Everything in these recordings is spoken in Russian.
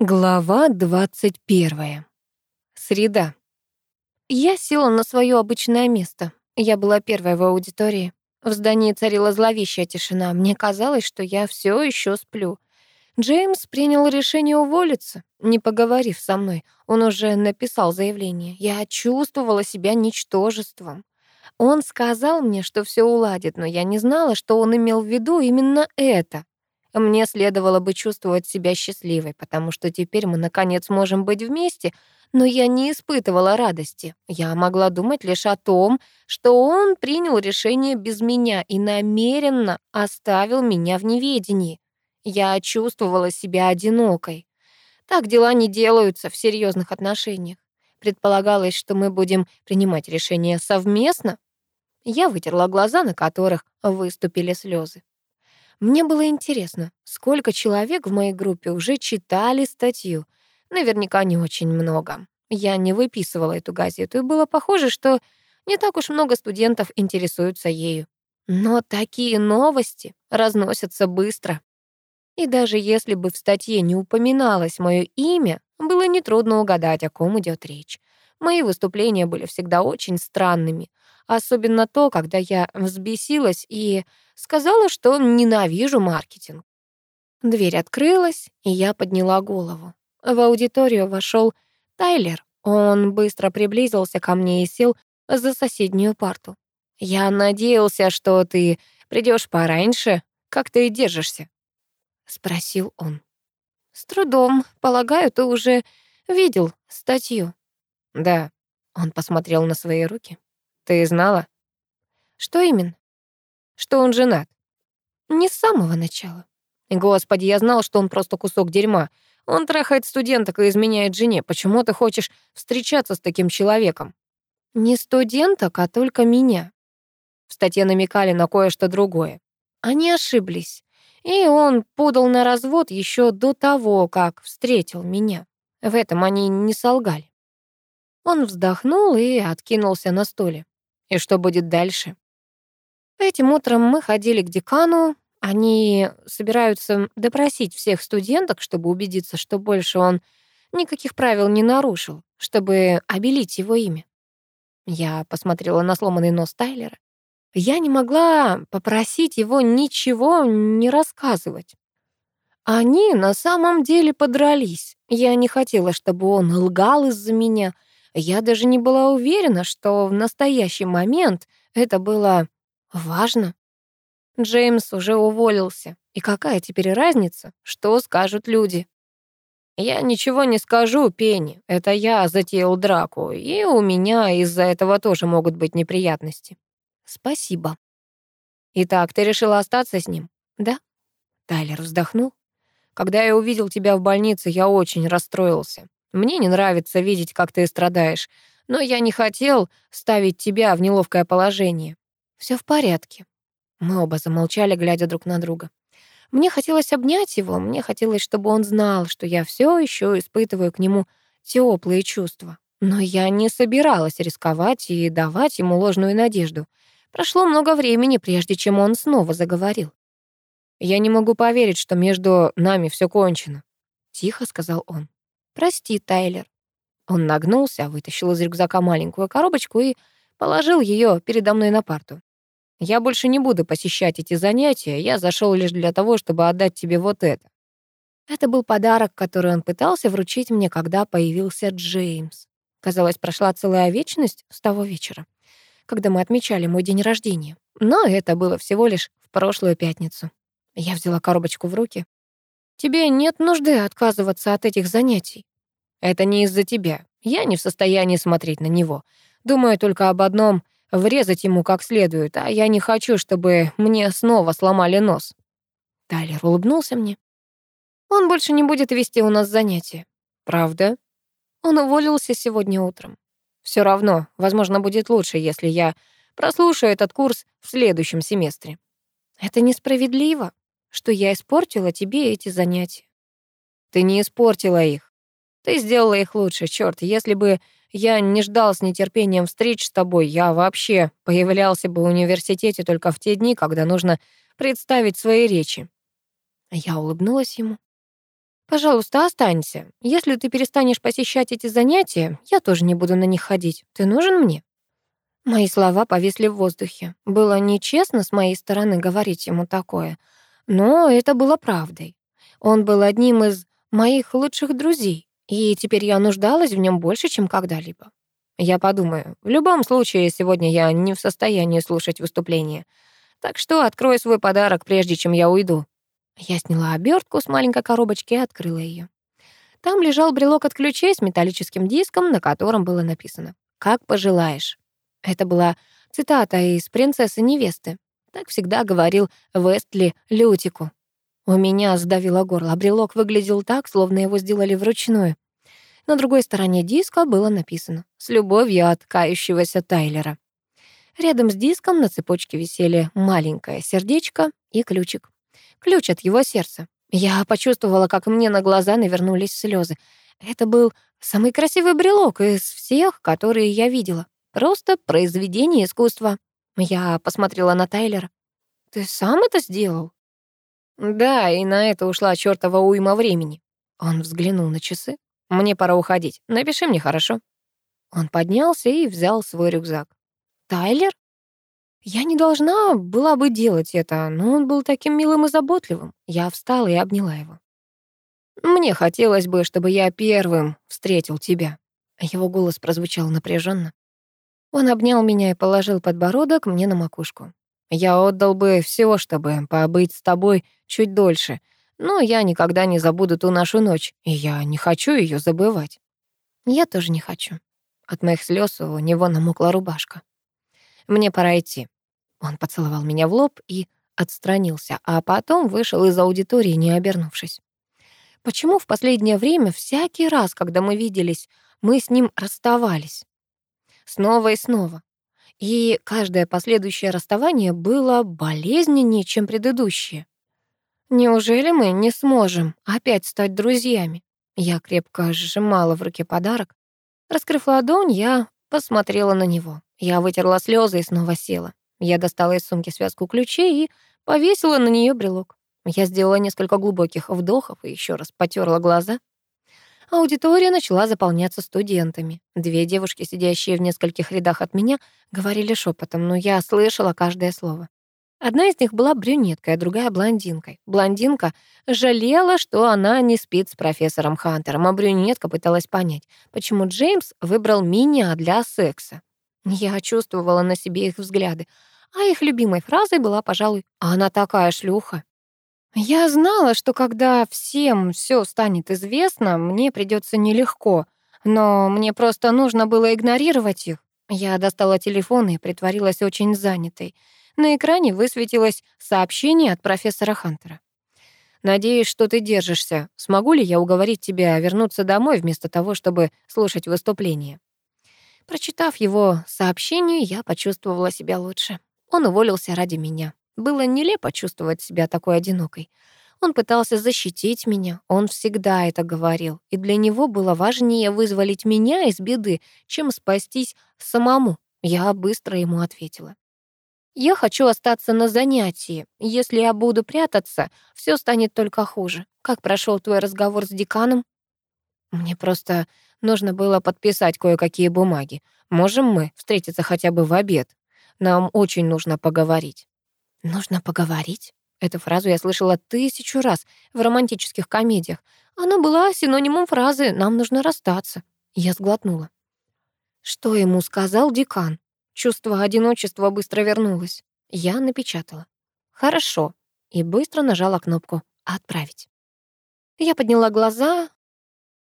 Глава 21. Среда. Я села на свое обычное место. Я была первой в аудитории. В здании царила зловещая тишина. Мне казалось, что я все еще сплю. Джеймс принял решение уволиться, не поговорив со мной. Он уже написал заявление. Я чувствовала себя ничтожеством. Он сказал мне, что все уладит, но я не знала, что он имел в виду именно это. Мне следовало бы чувствовать себя счастливой, потому что теперь мы, наконец, можем быть вместе, но я не испытывала радости. Я могла думать лишь о том, что он принял решение без меня и намеренно оставил меня в неведении. Я чувствовала себя одинокой. Так дела не делаются в серьезных отношениях. Предполагалось, что мы будем принимать решения совместно. Я вытерла глаза, на которых выступили слезы. Мне было интересно, сколько человек в моей группе уже читали статью. Наверняка не очень много. Я не выписывала эту газету, и было похоже, что не так уж много студентов интересуются ею. Но такие новости разносятся быстро. И даже если бы в статье не упоминалось мое имя, было нетрудно угадать, о ком идет речь. Мои выступления были всегда очень странными, особенно то, когда я взбесилась и сказала, что ненавижу маркетинг. Дверь открылась, и я подняла голову. В аудиторию вошел Тайлер. Он быстро приблизился ко мне и сел за соседнюю парту. «Я надеялся, что ты придешь пораньше. Как ты держишься?» — спросил он. «С трудом. Полагаю, ты уже видел статью». «Да», — он посмотрел на свои руки. «Ты знала?» «Что именно?» «Что он женат». «Не с самого начала». «Господи, я знал, что он просто кусок дерьма. Он трахает студенток и изменяет жене. Почему ты хочешь встречаться с таким человеком?» «Не студенток, а только меня». В статье намекали на кое-что другое. Они ошиблись. И он подал на развод еще до того, как встретил меня. В этом они не солгали. Он вздохнул и откинулся на стуле. И что будет дальше? Этим утром мы ходили к декану. Они собираются допросить всех студенток, чтобы убедиться, что больше он никаких правил не нарушил, чтобы обелить его имя. Я посмотрела на сломанный нос Тайлера. Я не могла попросить его ничего не рассказывать. Они на самом деле подрались. Я не хотела, чтобы он лгал из-за меня — я даже не была уверена, что в настоящий момент это было важно. Джеймс уже уволился. И какая теперь разница, что скажут люди? Я ничего не скажу, Пенни. Это я затеял драку, и у меня из-за этого тоже могут быть неприятности. Спасибо. Итак, ты решила остаться с ним? Да? Тайлер вздохнул. Когда я увидел тебя в больнице, я очень расстроился. Мне не нравится видеть, как ты страдаешь, но я не хотел ставить тебя в неловкое положение. Все в порядке. Мы оба замолчали, глядя друг на друга. Мне хотелось обнять его, мне хотелось, чтобы он знал, что я все еще испытываю к нему теплые чувства. Но я не собиралась рисковать и давать ему ложную надежду. Прошло много времени, прежде чем он снова заговорил. «Я не могу поверить, что между нами все кончено», — тихо сказал он. «Прости, Тайлер». Он нагнулся, вытащил из рюкзака маленькую коробочку и положил ее передо мной на парту. «Я больше не буду посещать эти занятия, я зашел лишь для того, чтобы отдать тебе вот это». Это был подарок, который он пытался вручить мне, когда появился Джеймс. Казалось, прошла целая вечность с того вечера, когда мы отмечали мой день рождения. Но это было всего лишь в прошлую пятницу. Я взяла коробочку в руки. «Тебе нет нужды отказываться от этих занятий», это не из-за тебя. Я не в состоянии смотреть на него. Думаю только об одном — врезать ему как следует, а я не хочу, чтобы мне снова сломали нос». Тайлер улыбнулся мне. «Он больше не будет вести у нас занятия». «Правда?» Он уволился сегодня утром. Все равно, возможно, будет лучше, если я прослушаю этот курс в следующем семестре. Это несправедливо, что я испортила тебе эти занятия. Ты не испортила их. Ты сделала их лучше, черт. Если бы я не ждал с нетерпением встреч с тобой, я вообще появлялся бы в университете только в те дни, когда нужно представить свои речи. Я улыбнулась ему. Пожалуйста, останься. Если ты перестанешь посещать эти занятия, я тоже не буду на них ходить. Ты нужен мне?» Мои слова повисли в воздухе. Было нечестно с моей стороны говорить ему такое, но это было правдой. Он был одним из моих лучших друзей, и теперь я нуждалась в нем больше, чем когда-либо. Я подумаю, в любом случае, сегодня я не в состоянии слушать выступление. Так что открой свой подарок, прежде чем я уйду. Я сняла обертку с маленькой коробочки и открыла ее. Там лежал брелок от ключей с металлическим диском, на котором было написано «Как пожелаешь». Это была цитата из «Принцессы невесты». Так всегда говорил Вестли Лютику. У меня сдавило горло, брелок выглядел так, словно его сделали вручную. На другой стороне диска было написано «С любовью от кающегося Тайлера». Рядом с диском на цепочке висели маленькое сердечко и ключик. Ключ от его сердца. Я почувствовала, как мне на глаза навернулись слезы. Это был самый красивый брелок из всех, которые я видела. Просто произведение искусства. Я посмотрела на Тайлера. «Ты сам это сделал?» «Да, и на это ушла чёртова уйма времени». Он взглянул на часы. Мне пора уходить. Напиши мне, хорошо?» Он поднялся и взял свой рюкзак. «Тайлер?» Я не должна была бы делать это, но он был таким милым и заботливым. Я встала и обняла его. «Мне хотелось бы, чтобы я первым встретил тебя». Его голос прозвучал напряженно. Он обнял меня и положил подбородок мне на макушку. «Я отдал бы все, чтобы побыть с тобой чуть дольше, но я никогда не забуду ту нашу ночь, и я не хочу ее забывать. Я тоже не хочу. От моих слез у него намокла рубашка. Мне пора идти. Он поцеловал меня в лоб и отстранился, а потом вышел из аудитории, не обернувшись. Почему в последнее время всякий раз, когда мы виделись, мы с ним расставались? Снова и снова. И каждое последующее расставание было болезненнее, чем предыдущее. Неужели мы не сможем опять стать друзьями? Я крепко сжимала в руке подарок. Раскрыв ладонь, я посмотрела на него. Я вытерла слезы и снова села. Я достала из сумки связку ключей и повесила на нее брелок. Я сделала несколько глубоких вдохов и еще раз потерла глаза. Аудитория начала заполняться студентами. Две девушки, сидящие в нескольких рядах от меня, говорили шепотом, но я слышала каждое слово. Одна из них была брюнеткой, а другая — блондинкой. Блондинка жалела, что она не спит с профессором Хантером, а брюнетка пыталась понять, почему Джеймс выбрал меня для секса. Я чувствовала на себе их взгляды, а их любимой фразой была, пожалуй, «она такая шлюха». Я знала, что когда всем все станет известно, мне придется нелегко, но мне просто нужно было игнорировать их. Я достала телефон и притворилась очень занятой. На экране высветилось сообщение от профессора Хантера. «Надеюсь, что ты держишься. Смогу ли я уговорить тебя вернуться домой вместо того, чтобы слушать выступление?» Прочитав его сообщение, я почувствовала себя лучше. Он уволился ради меня. Было нелепо чувствовать себя такой одинокой. Он пытался защитить меня, он всегда это говорил, и для него было важнее вызволить меня из беды, чем спастись самому. Я быстро ему ответила. Я хочу остаться на занятии. Если я буду прятаться, все станет только хуже. Как прошел твой разговор с деканом? Мне просто нужно было подписать кое-какие бумаги. Можем мы встретиться хотя бы в обед? Нам очень нужно поговорить. Нужно поговорить? Эту фразу я слышала тысячу раз в романтических комедиях. Она была синонимом фразы «нам нужно расстаться». Я сглотнула. Что ему сказал декан? Чувство одиночества быстро вернулось. Я напечатала. «Хорошо», и быстро нажала кнопку «Отправить». Я подняла глаза.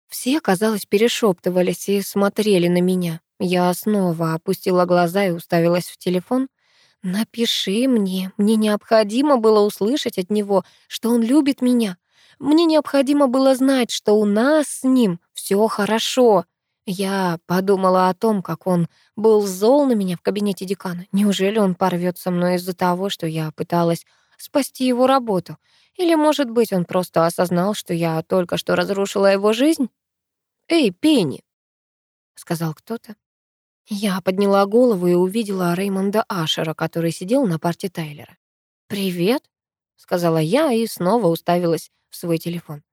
Все, казалось, перешептывались и смотрели на меня. Я снова опустила глаза и уставилась в телефон. «Напиши мне. Мне необходимо было услышать от него, что он любит меня. Мне необходимо было знать, что у нас с ним все хорошо. Я подумала о том, как он был зол на меня в кабинете декана. Неужели он порвет со мной из-за того, что я пыталась спасти его работу? Или, может быть, он просто осознал, что я только что разрушила его жизнь? «Эй, Пенни!» — сказал кто-то. Я подняла голову и увидела Реймонда Ашера, который сидел на парте Тайлера. «Привет», — сказала я и снова уставилась в свой телефон.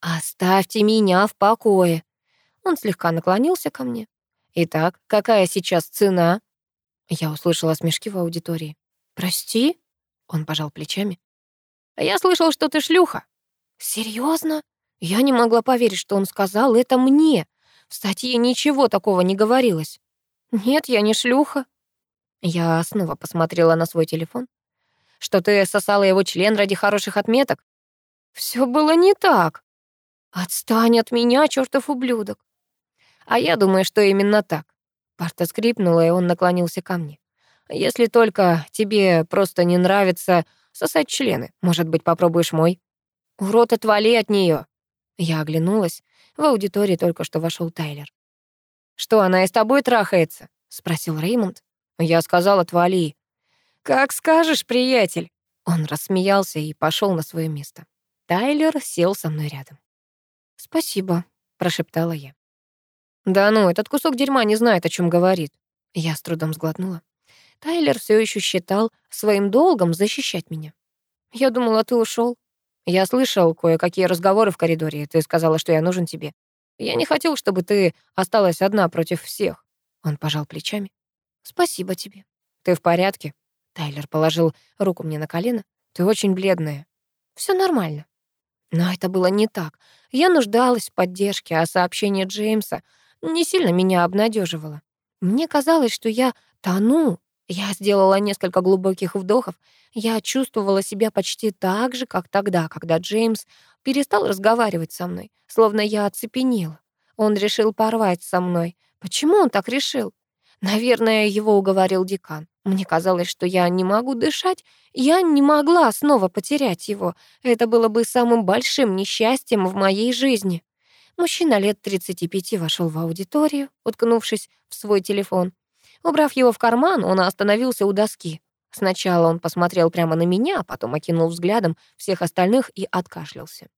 «Оставьте меня в покое». Он слегка наклонился ко мне. «Итак, какая сейчас цена?» Я услышала смешки в аудитории. «Прости?» Он пожал плечами. «Я слышал, что ты шлюха». «Серьезно?» Я не могла поверить, что он сказал это мне. В статье ничего такого не говорилось. «Нет, я не шлюха». Я снова посмотрела на свой телефон. «Что ты сосала его член ради хороших отметок?» Все было не так. Отстань от меня, чертов ублюдок. А я думаю, что именно так. Парта скрипнула, и он наклонился ко мне. Если только тебе просто не нравится сосать члены, может быть, попробуешь мой? Урод, отвали от нее. Я оглянулась. В аудитории только что вошел Тайлер. «Что, она и с тобой трахается?» — спросил Реймонд. Я сказал, отвали. «Как скажешь, приятель». Он рассмеялся и пошел на свое место. Тайлер сел со мной рядом. «Спасибо», — прошептала я. «Да ну, этот кусок дерьма не знает, о чем говорит». Я с трудом сглотнула. Тайлер все еще считал своим долгом защищать меня. «Я думала, ты ушел. Я слышал кое-какие разговоры в коридоре, ты сказала, что я нужен тебе. Я не хотел, чтобы ты осталась одна против всех». Он пожал плечами. «Спасибо тебе». «Ты в порядке?» Тайлер положил руку мне на колено. «Ты очень бледная». Все нормально». Но это было не так. Я нуждалась в поддержке, а сообщение Джеймса не сильно меня обнадеживало. Мне казалось, что я тону. Я сделала несколько глубоких вдохов. Я чувствовала себя почти так же, как тогда, когда Джеймс перестал разговаривать со мной, словно я оцепенела. Он решил порвать со мной. Почему он так решил? Наверное, его уговорил декан. Мне казалось, что я не могу дышать, я не могла снова потерять его. Это было бы самым большим несчастьем в моей жизни. Мужчина лет 35 вошел в аудиторию, уткнувшись в свой телефон. Убрав его в карман, он остановился у доски. Сначала он посмотрел прямо на меня, а потом окинул взглядом всех остальных и откашлялся.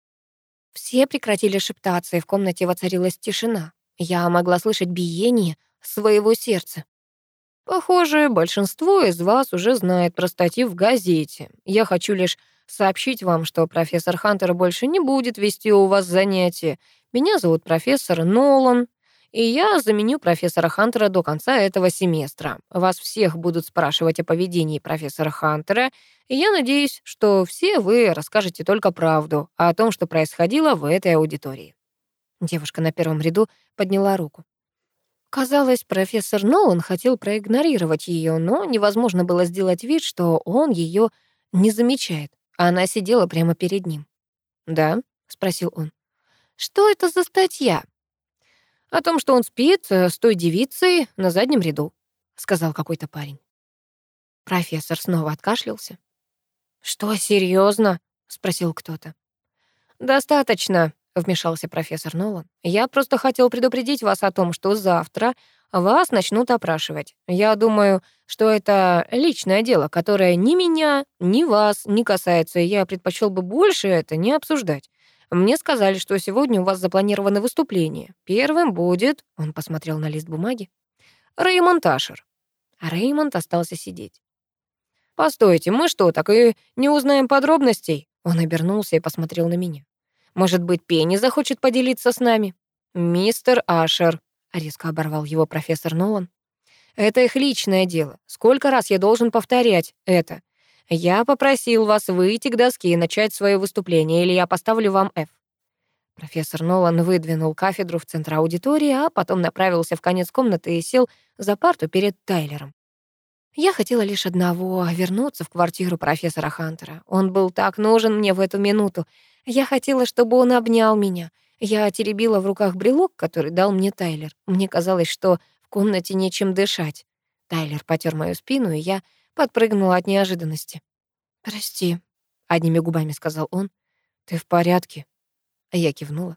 Все прекратили шептаться, и в комнате воцарилась тишина. Я могла слышать биение своего сердца. Похоже, большинство из вас уже знает про статью в газете. Я хочу лишь сообщить вам, что профессор Хантер больше не будет вести у вас занятия. Меня зовут профессор Нолан, и я заменю профессора Хантера до конца этого семестра. Вас всех будут спрашивать о поведении профессора Хантера, и я надеюсь, что все вы расскажете только правду о том, что происходило в этой аудитории. Девушка на первом ряду подняла руку. Казалось, профессор Нолан хотел проигнорировать ее, но невозможно было сделать вид, что он ее не замечает. Она сидела прямо перед ним. «Да?» — спросил он. «Что это за статья?» «О том, что он спит э, с той девицей на заднем ряду», — сказал какой-то парень. Профессор снова откашлялся. «Что, серьезно? спросил кто-то. «Достаточно», вмешался профессор Нолан. «Я просто хотел предупредить вас о том, что завтра вас начнут опрашивать. Я думаю, что это личное дело, которое ни меня, ни вас не касается, и я предпочел бы больше это не обсуждать. Мне сказали, что сегодня у вас запланировано выступление. Первым будет...» Он посмотрел на лист бумаги. «Реймонд Ашер». А Реймонд остался сидеть. «Постойте, мы что, так и не узнаем подробностей?» Он обернулся и посмотрел на меня. Может быть, Пенни захочет поделиться с нами? Мистер Ашер, резко оборвал его профессор Нолан. Это их личное дело. Сколько раз я должен повторять это? Я попросил вас выйти к доске и начать свое выступление, или я поставлю вам F. Профессор Нолан выдвинул кафедру в центр аудитории, а потом направился в конец комнаты и сел за парту перед Тайлером. Я хотела лишь одного — вернуться в квартиру профессора Хантера. Он был так нужен мне в эту минуту. Я хотела, чтобы он обнял меня. Я теребила в руках брелок, который дал мне Тайлер. Мне казалось, что в комнате нечем дышать. Тайлер потер мою спину, и я подпрыгнула от неожиданности. «Прости», — одними губами сказал он. «Ты в порядке?» А я кивнула.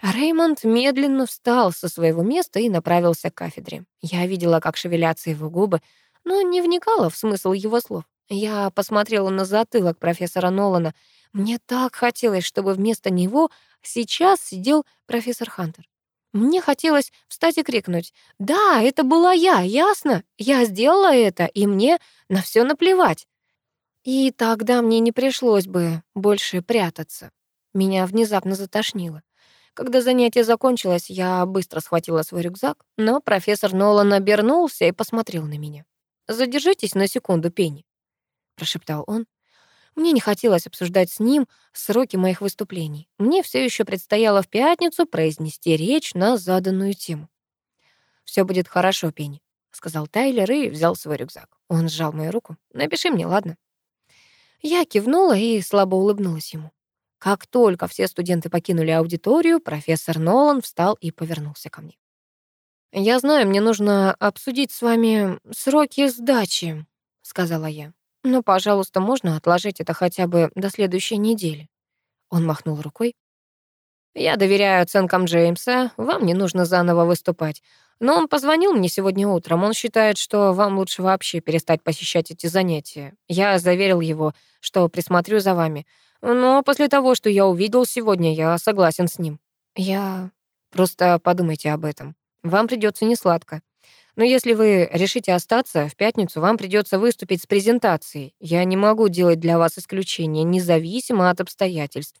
Реймонд медленно встал со своего места и направился к кафедре. Я видела, как шевелятся его губы, но не вникала в смысл его слов. Я посмотрела на затылок профессора Нолана. Мне так хотелось, чтобы вместо него сейчас сидел профессор Хантер. Мне хотелось встать и крикнуть. «Да, это была я, ясно? Я сделала это, и мне на все наплевать». И тогда мне не пришлось бы больше прятаться. Меня внезапно затошнило. Когда занятие закончилось, я быстро схватила свой рюкзак, но профессор Нолан обернулся и посмотрел на меня. «Задержитесь на секунду, Пенни», — прошептал он. Мне не хотелось обсуждать с ним сроки моих выступлений. Мне все еще предстояло в пятницу произнести речь на заданную тему. Все будет хорошо, Пенни», — сказал Тайлер и взял свой рюкзак. Он сжал мою руку. «Напиши мне, ладно?» Я кивнула и слабо улыбнулась ему. Как только все студенты покинули аудиторию, профессор Нолан встал и повернулся ко мне. «Я знаю, мне нужно обсудить с вами сроки сдачи», — сказала я. «Но, пожалуйста, можно отложить это хотя бы до следующей недели?» Он махнул рукой. «Я доверяю оценкам Джеймса, вам не нужно заново выступать. Но он позвонил мне сегодня утром. Он считает, что вам лучше вообще перестать посещать эти занятия. Я заверил его, что присмотрю за вами. Но после того, что я увидел сегодня, я согласен с ним. Я... Просто подумайте об этом. Вам придется несладко. Но если вы решите остаться, в пятницу вам придется выступить с презентацией. Я не могу делать для вас исключения, независимо от обстоятельств.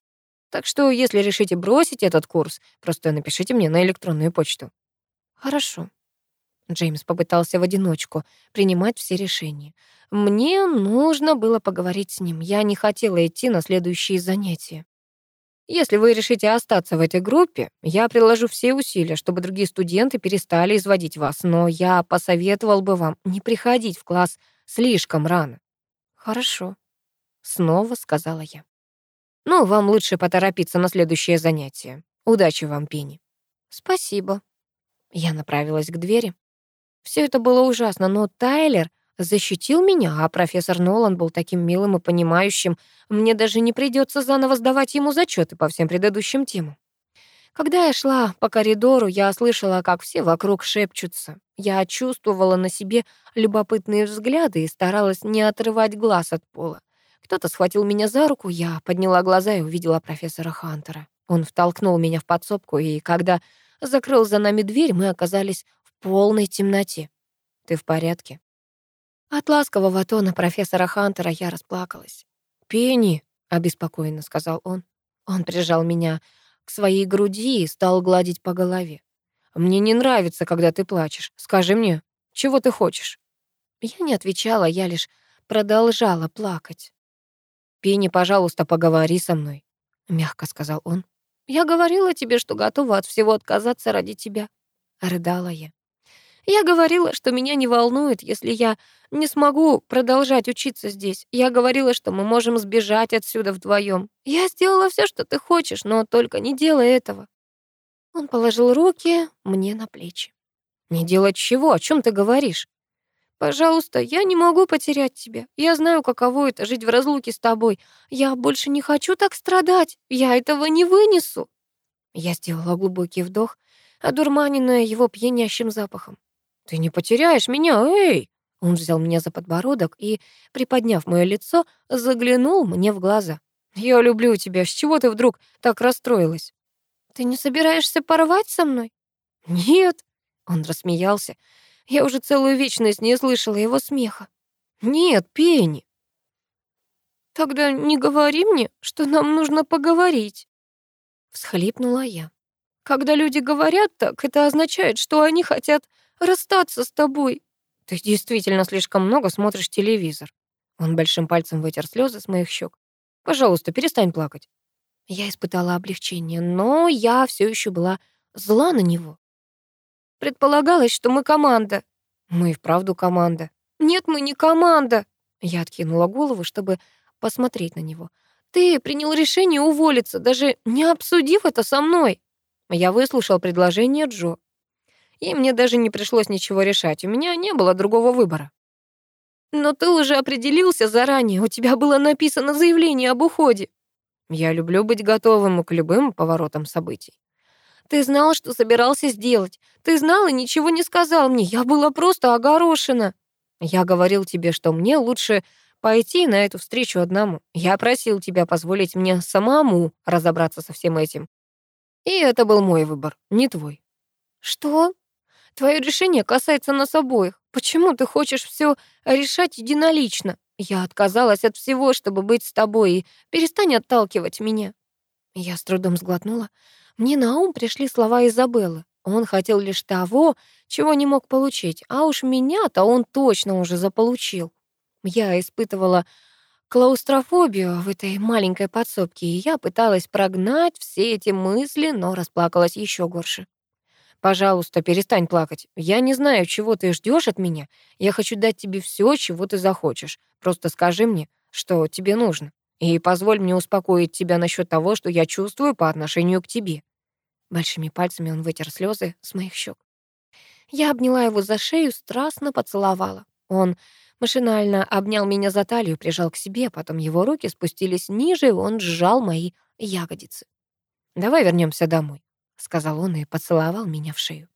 Так что, если решите бросить этот курс, просто напишите мне на электронную почту. Хорошо. Джеймс попытался в одиночку принимать все решения. Мне нужно было поговорить с ним. Я не хотела идти на следующие занятия. Если вы решите остаться в этой группе, я приложу все усилия, чтобы другие студенты перестали изводить вас, но я посоветовал бы вам не приходить в класс слишком рано. Хорошо, снова сказала я. Ну, вам лучше поторопиться на следующее занятие. Удачи вам, Пенни. Спасибо. Я направилась к двери. Все это было ужасно, но Тайлер защитил меня, а профессор Нолан был таким милым и понимающим, мне даже не придется заново сдавать ему зачеты по всем предыдущим темам. Когда я шла по коридору, я слышала, как все вокруг шепчутся. Я чувствовала на себе любопытные взгляды и старалась не отрывать глаз от пола. Кто-то схватил меня за руку, я подняла глаза и увидела профессора Хантера. Он втолкнул меня в подсобку, и когда закрыл за нами дверь, мы оказались в полной темноте. «Ты в порядке?» От ласкового тона профессора Хантера я расплакалась. «Пенни», — обеспокоенно сказал он. Он прижал меня к своей груди и стал гладить по голове. «Мне не нравится, когда ты плачешь. Скажи мне, чего ты хочешь?» Я не отвечала, я лишь продолжала плакать. «Пенни, пожалуйста, поговори со мной», — мягко сказал он. «Я говорила тебе, что готова от всего отказаться ради тебя», — рыдала я. Я говорила, что меня не волнует, если я не смогу продолжать учиться здесь. Я говорила, что мы можем сбежать отсюда вдвоем. Я сделала все, что ты хочешь, но только не делай этого. Он положил руки мне на плечи. Не делать чего? О чем ты говоришь? Пожалуйста, я не могу потерять тебя. Я знаю, каково это жить в разлуке с тобой. Я больше не хочу так страдать. Я этого не вынесу. Я сделала глубокий вдох, одурманенная его пьянящим запахом. «Ты не потеряешь меня, эй!» Он взял меня за подбородок и, приподняв мое лицо, заглянул мне в глаза. «Я люблю тебя. С чего ты вдруг так расстроилась?» «Ты не собираешься порвать со мной?» «Нет», — он рассмеялся. Я уже целую вечность не слышала его смеха. «Нет, Пенни». «Тогда не говори мне, что нам нужно поговорить», — всхлипнула я. «Когда люди говорят так, это означает, что они хотят расстаться с тобой. Ты действительно слишком много смотришь телевизор. Он большим пальцем вытер слезы с моих щек. Пожалуйста, перестань плакать. Я испытала облегчение, но я все еще была зла на него. Предполагалось, что мы команда. Мы и вправду команда. Нет, мы не команда. Я откинула голову, чтобы посмотреть на него. Ты принял решение уволиться, даже не обсудив это со мной. Я выслушал предложение Джо и мне даже не пришлось ничего решать, у меня не было другого выбора. Но ты уже определился заранее, у тебя было написано заявление об уходе. Я люблю быть готовым к любым поворотам событий. Ты знал, что собирался сделать. Ты знал и ничего не сказал мне. Я была просто огорошена. Я говорил тебе, что мне лучше пойти на эту встречу одному. Я просил тебя позволить мне самому разобраться со всем этим. И это был мой выбор, не твой. Что? Твое решение касается нас обоих. Почему ты хочешь все решать единолично? Я отказалась от всего, чтобы быть с тобой, и перестань отталкивать меня». Я с трудом сглотнула. Мне на ум пришли слова Изабеллы. Он хотел лишь того, чего не мог получить, а уж меня-то он точно уже заполучил. Я испытывала клаустрофобию в этой маленькой подсобке, и я пыталась прогнать все эти мысли, но расплакалась еще горше. Пожалуйста, перестань плакать. Я не знаю, чего ты ждешь от меня. Я хочу дать тебе все, чего ты захочешь. Просто скажи мне, что тебе нужно. И позволь мне успокоить тебя насчет того, что я чувствую по отношению к тебе. Большими пальцами он вытер слезы с моих щек. Я обняла его за шею, страстно поцеловала. Он машинально обнял меня за талию, прижал к себе, потом его руки спустились ниже, и он сжал мои ягодицы. «Давай вернемся домой», сказал он и поцеловал меня в шею.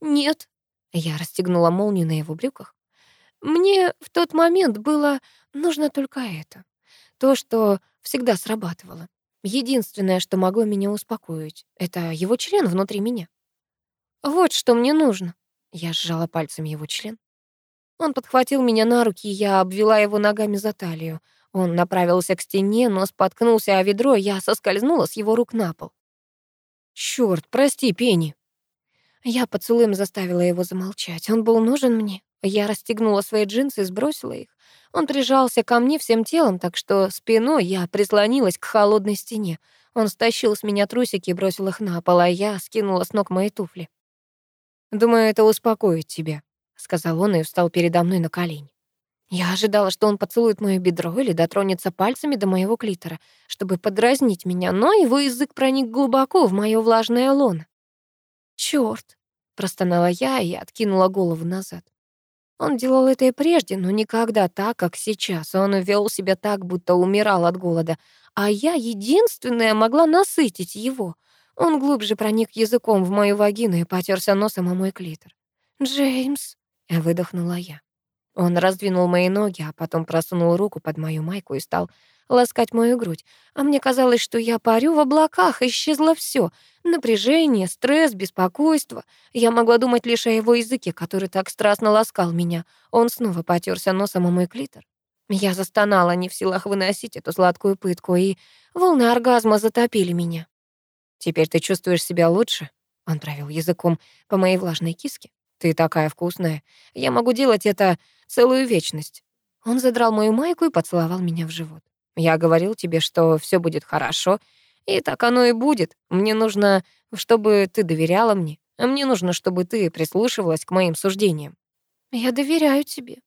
Нет, я расстегнула молнию на его брюках. Мне в тот момент было нужно только это. То, что всегда срабатывало. Единственное, что могло меня успокоить, это его член внутри меня. Вот что мне нужно. Я сжала пальцами его член. Он подхватил меня на руки, я обвела его ногами за талию. Он направился к стене, но споткнулся о ведро, я соскользнула с его рук на пол. Черт, прости, Пенни. Я поцелуем заставила его замолчать. Он был нужен мне. Я расстегнула свои джинсы и сбросила их. Он прижался ко мне всем телом, так что спиной я прислонилась к холодной стене. Он стащил с меня трусики и бросил их на пол, а я скинула с ног мои туфли. «Думаю, это успокоит тебя», — сказал он и встал передо мной на колени. Я ожидала, что он поцелует моё бедро или дотронется пальцами до моего клитора, чтобы подразнить меня, но его язык проник глубоко в моё влажное лоно. «Чёрт!» — простонала я и откинула голову назад. Он делал это и прежде, но никогда так, как сейчас. Он вел себя так, будто умирал от голода, а я единственная могла насытить его. Он глубже проник языком в мою вагину и потерся носом о мой клитор. «Джеймс!» — выдохнула я. Он раздвинул мои ноги, а потом просунул руку под мою майку и стал ласкать мою грудь. А мне казалось, что я парю в облаках, исчезло все: Напряжение, стресс, беспокойство. Я могла думать лишь о его языке, который так страстно ласкал меня. Он снова потерся носом о мой клитор. Я застонала, не в силах выносить эту сладкую пытку, и волны оргазма затопили меня. «Теперь ты чувствуешь себя лучше?» Он провел языком по моей влажной киске. «Ты такая вкусная. Я могу делать это целую вечность». Он задрал мою майку и поцеловал меня в живот. «Я говорил тебе, что все будет хорошо, и так оно и будет. Мне нужно, чтобы ты доверяла мне, а мне нужно, чтобы ты прислушивалась к моим суждениям». «Я доверяю тебе».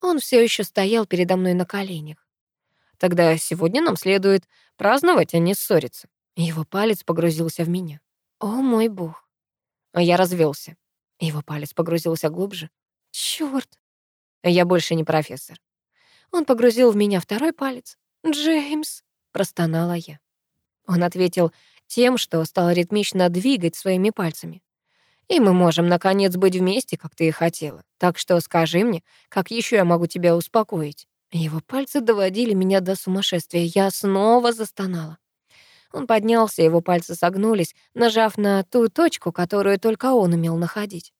Он все еще стоял передо мной на коленях. «Тогда сегодня нам следует праздновать, а не ссориться». Его палец погрузился в меня. «О, мой бог!» Я развелся. Его палец погрузился глубже. Чёрт! Я больше не профессор. Он погрузил в меня второй палец. «Джеймс!» — простонала я. Он ответил тем, что стал ритмично двигать своими пальцами. «И мы можем, наконец, быть вместе, как ты и хотела. Так что скажи мне, как еще я могу тебя успокоить?» Его пальцы доводили меня до сумасшествия. Я снова застонала. Он поднялся, его пальцы согнулись, нажав на ту точку, которую только он умел находить.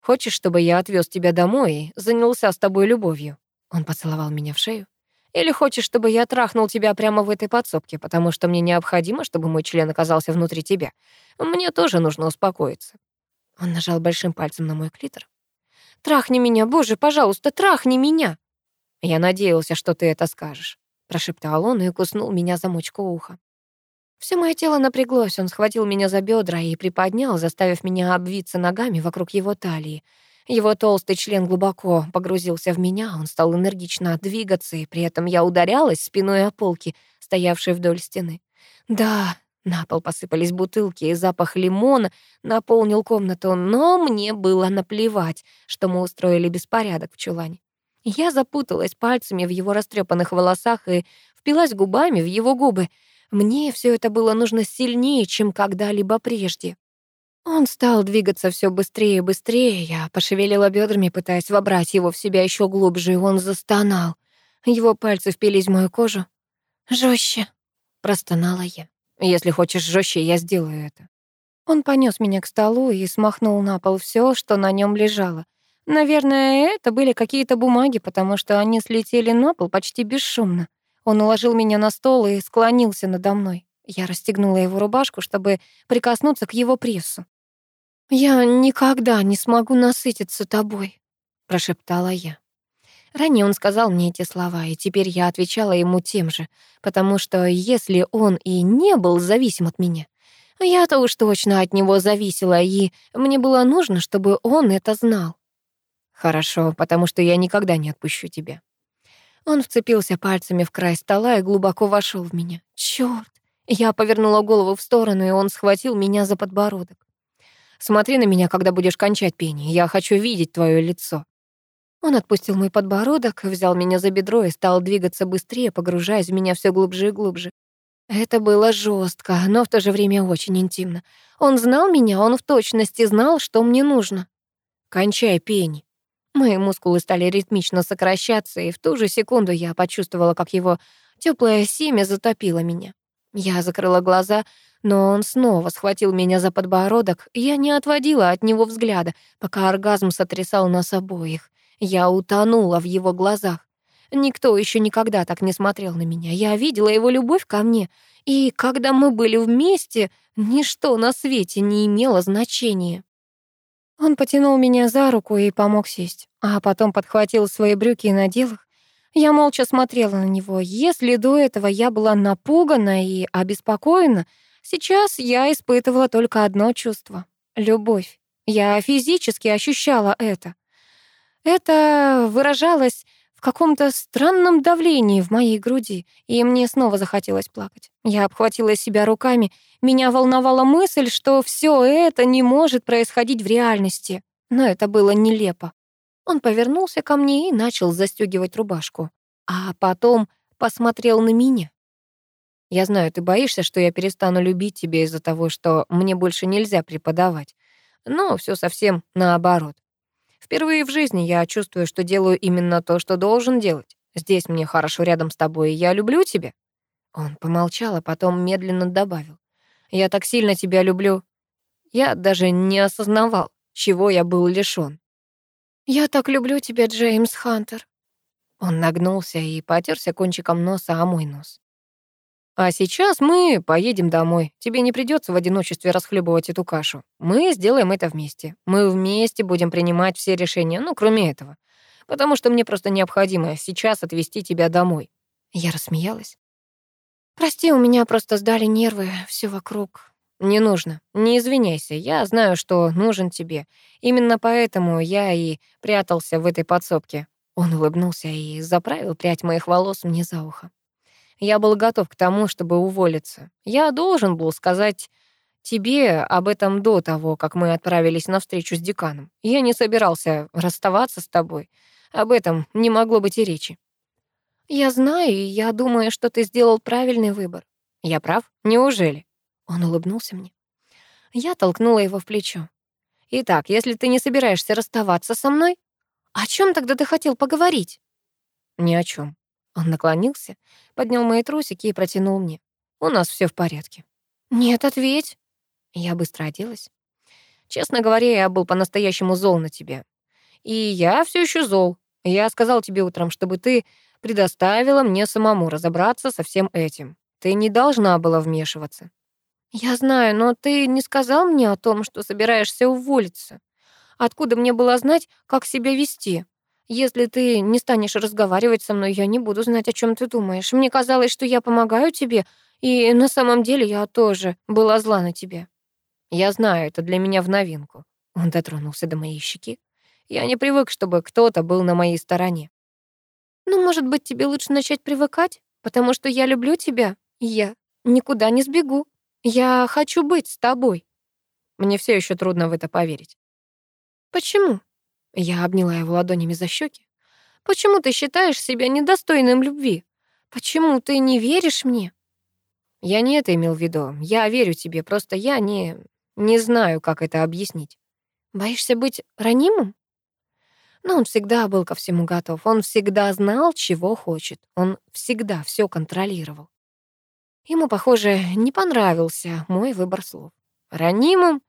«Хочешь, чтобы я отвез тебя домой и занялся с тобой любовью?» Он поцеловал меня в шею. «Или хочешь, чтобы я трахнул тебя прямо в этой подсобке, потому что мне необходимо, чтобы мой член оказался внутри тебя? Мне тоже нужно успокоиться». Он нажал большим пальцем на мой клитор. «Трахни меня, боже, пожалуйста, трахни меня!» «Я надеялся, что ты это скажешь», — прошептал он и куснул меня за мочку уха. Все мое тело напряглось, он схватил меня за бедра и приподнял, заставив меня обвиться ногами вокруг его талии. Его толстый член глубоко погрузился в меня, он стал энергично двигаться, и при этом я ударялась спиной о полки, стоявшей вдоль стены. Да, на пол посыпались бутылки, и запах лимона наполнил комнату, но мне было наплевать, что мы устроили беспорядок в чулане. Я запуталась пальцами в его растрепанных волосах и впилась губами в его губы — мне все это было нужно сильнее, чем когда-либо прежде. Он стал двигаться все быстрее и быстрее. Я пошевелила бедрами, пытаясь вобрать его в себя еще глубже, и он застонал. Его пальцы впились в мою кожу. Жестче, простонала я. «Если хочешь жестче, я сделаю это». Он понес меня к столу и смахнул на пол все, что на нем лежало. Наверное, это были какие-то бумаги, потому что они слетели на пол почти бесшумно. Он уложил меня на стол и склонился надо мной. Я расстегнула его рубашку, чтобы прикоснуться к его прессу. «Я никогда не смогу насытиться тобой», — прошептала я. Ранее он сказал мне эти слова, и теперь я отвечала ему тем же, потому что если он и не был зависим от меня, я-то уж точно от него зависела, и мне было нужно, чтобы он это знал. «Хорошо, потому что я никогда не отпущу тебя». Он вцепился пальцами в край стола и глубоко вошел в меня. Чёрт! Я повернула голову в сторону, и он схватил меня за подбородок. «Смотри на меня, когда будешь кончать пение. Я хочу видеть твое лицо». Он отпустил мой подбородок, взял меня за бедро и стал двигаться быстрее, погружаясь в меня все глубже и глубже. Это было жестко, но в то же время очень интимно. Он знал меня, он в точности знал, что мне нужно. «Кончай, пень». Мои мускулы стали ритмично сокращаться, и в ту же секунду я почувствовала, как его теплое семя затопило меня. Я закрыла глаза, но он снова схватил меня за подбородок, я не отводила от него взгляда, пока оргазм сотрясал нас обоих. Я утонула в его глазах. Никто еще никогда так не смотрел на меня. Я видела его любовь ко мне, и когда мы были вместе, ничто на свете не имело значения. Он потянул меня за руку и помог сесть, а потом подхватил свои брюки и надел их. Я молча смотрела на него. Если до этого я была напугана и обеспокоена, сейчас я испытывала только одно чувство — любовь. Я физически ощущала это. Это выражалось в каком-то странном давлении в моей груди, и мне снова захотелось плакать. Я обхватила себя руками, меня волновала мысль, что все это не может происходить в реальности. Но это было нелепо. Он повернулся ко мне и начал застегивать рубашку, а потом посмотрел на меня. «Я знаю, ты боишься, что я перестану любить тебя из-за того, что мне больше нельзя преподавать. Но все совсем наоборот. Впервые в жизни я чувствую, что делаю именно то, что должен делать. Здесь мне хорошо рядом с тобой, и я люблю тебя». Он помолчал, а потом медленно добавил. «Я так сильно тебя люблю. Я даже не осознавал, чего я был лишён». «Я так люблю тебя, Джеймс Хантер». Он нагнулся и потерся кончиком носа о мой нос. А сейчас мы поедем домой. Тебе не придется в одиночестве расхлебывать эту кашу. Мы сделаем это вместе. Мы вместе будем принимать все решения, ну, кроме этого. Потому что мне просто необходимо сейчас отвезти тебя домой. Я рассмеялась. Прости, у меня просто сдали нервы, все вокруг. Не нужно. Не извиняйся. Я знаю, что нужен тебе. Именно поэтому я и прятался в этой подсобке. Он улыбнулся и заправил прядь моих волос мне за ухо. Я был готов к тому, чтобы уволиться. Я должен был сказать тебе об этом до того, как мы отправились на встречу с деканом. Я не собирался расставаться с тобой. Об этом не могло быть и речи. Я знаю, и я думаю, что ты сделал правильный выбор. Я прав? Неужели? Он улыбнулся мне. Я толкнула его в плечо. Итак, если ты не собираешься расставаться со мной, о чем тогда ты хотел поговорить? Ни о чем. Он наклонился, поднял мои трусики и протянул мне. «У нас все в порядке». «Нет, ответь». Я быстро оделась. «Честно говоря, я был по-настоящему зол на тебя. И я все еще зол. Я сказал тебе утром, чтобы ты предоставила мне самому разобраться со всем этим. Ты не должна была вмешиваться». «Я знаю, но ты не сказал мне о том, что собираешься уволиться. Откуда мне было знать, как себя вести?» Если ты не станешь разговаривать со мной, я не буду знать, о чем ты думаешь. Мне казалось, что я помогаю тебе, и на самом деле я тоже была зла на тебя. Я знаю, это для меня в новинку. Он дотронулся до моей щеки. Я не привык, чтобы кто-то был на моей стороне. Ну, может быть, тебе лучше начать привыкать, потому что я люблю тебя, я никуда не сбегу. Я хочу быть с тобой. Мне все еще трудно в это поверить. Почему? Я обняла его ладонями за щеки. «Почему ты считаешь себя недостойным любви? Почему ты не веришь мне?» «Я не это имел в виду. Я верю тебе, просто я не... не знаю, как это объяснить». «Боишься быть ранимым?» Но он всегда был ко всему готов. Он всегда знал, чего хочет. Он всегда все контролировал. Ему, похоже, не понравился мой выбор слов. Ранимым?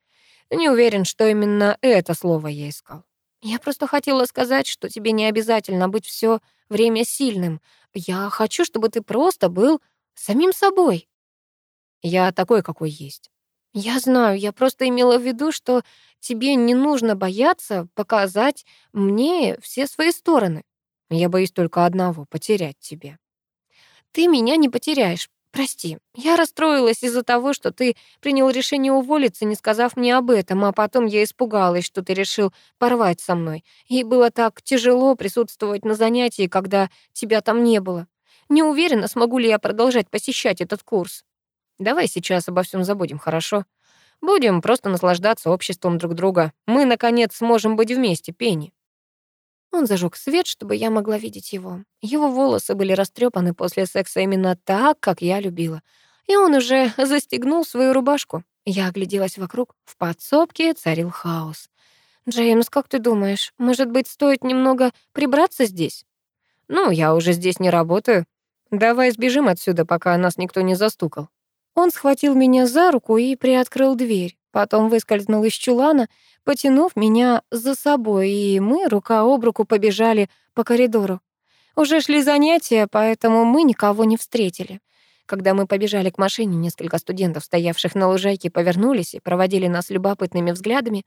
Не уверен, что именно это слово я искал. Я просто хотела сказать, что тебе не обязательно быть все время сильным. Я хочу, чтобы ты просто был самим собой. Я такой, какой есть. Я знаю, я просто имела в виду, что тебе не нужно бояться показать мне все свои стороны. Я боюсь только одного — потерять тебя. Ты меня не потеряешь. Прости, я расстроилась из-за того, что ты принял решение уволиться, не сказав мне об этом, а потом я испугалась, что ты решил порвать со мной. И было так тяжело присутствовать на занятии, когда тебя там не было. Не уверена, смогу ли я продолжать посещать этот курс. Давай сейчас обо всем забудем, хорошо? Будем просто наслаждаться обществом друг друга. Мы, наконец, сможем быть вместе, Пенни. Он зажег свет, чтобы я могла видеть его. Его волосы были растрепаны после секса именно так, как я любила. И он уже застегнул свою рубашку. Я огляделась вокруг. В подсобке царил хаос. «Джеймс, как ты думаешь, может быть, стоит немного прибраться здесь?» «Ну, я уже здесь не работаю. Давай сбежим отсюда, пока нас никто не застукал». Он схватил меня за руку и приоткрыл дверь. Потом выскользнул из чулана, потянув меня за собой, и мы рука об руку побежали по коридору. Уже шли занятия, поэтому мы никого не встретили. Когда мы побежали к машине, несколько студентов, стоявших на лужайке, повернулись и проводили нас любопытными взглядами.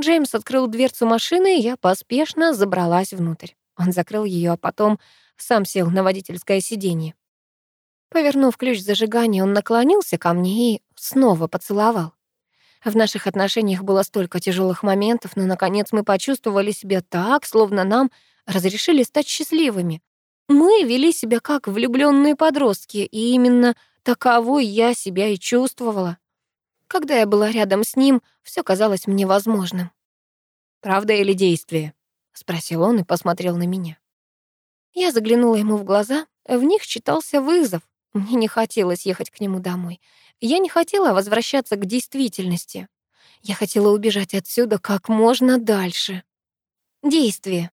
Джеймс открыл дверцу машины, и я поспешно забралась внутрь. Он закрыл ее, а потом сам сел на водительское сиденье. Повернув ключ зажигания, он наклонился ко мне и снова поцеловал. В наших отношениях было столько тяжелых моментов, но, наконец, мы почувствовали себя так, словно нам разрешили стать счастливыми. Мы вели себя как влюбленные подростки, и именно таковой я себя и чувствовала. Когда я была рядом с ним, все казалось мне возможным. «Правда или действие?» — спросил он и посмотрел на меня. Я заглянула ему в глаза, в них читался вызов. Мне не хотелось ехать к нему домой. Я не хотела возвращаться к действительности. Я хотела убежать отсюда как можно дальше. Действие.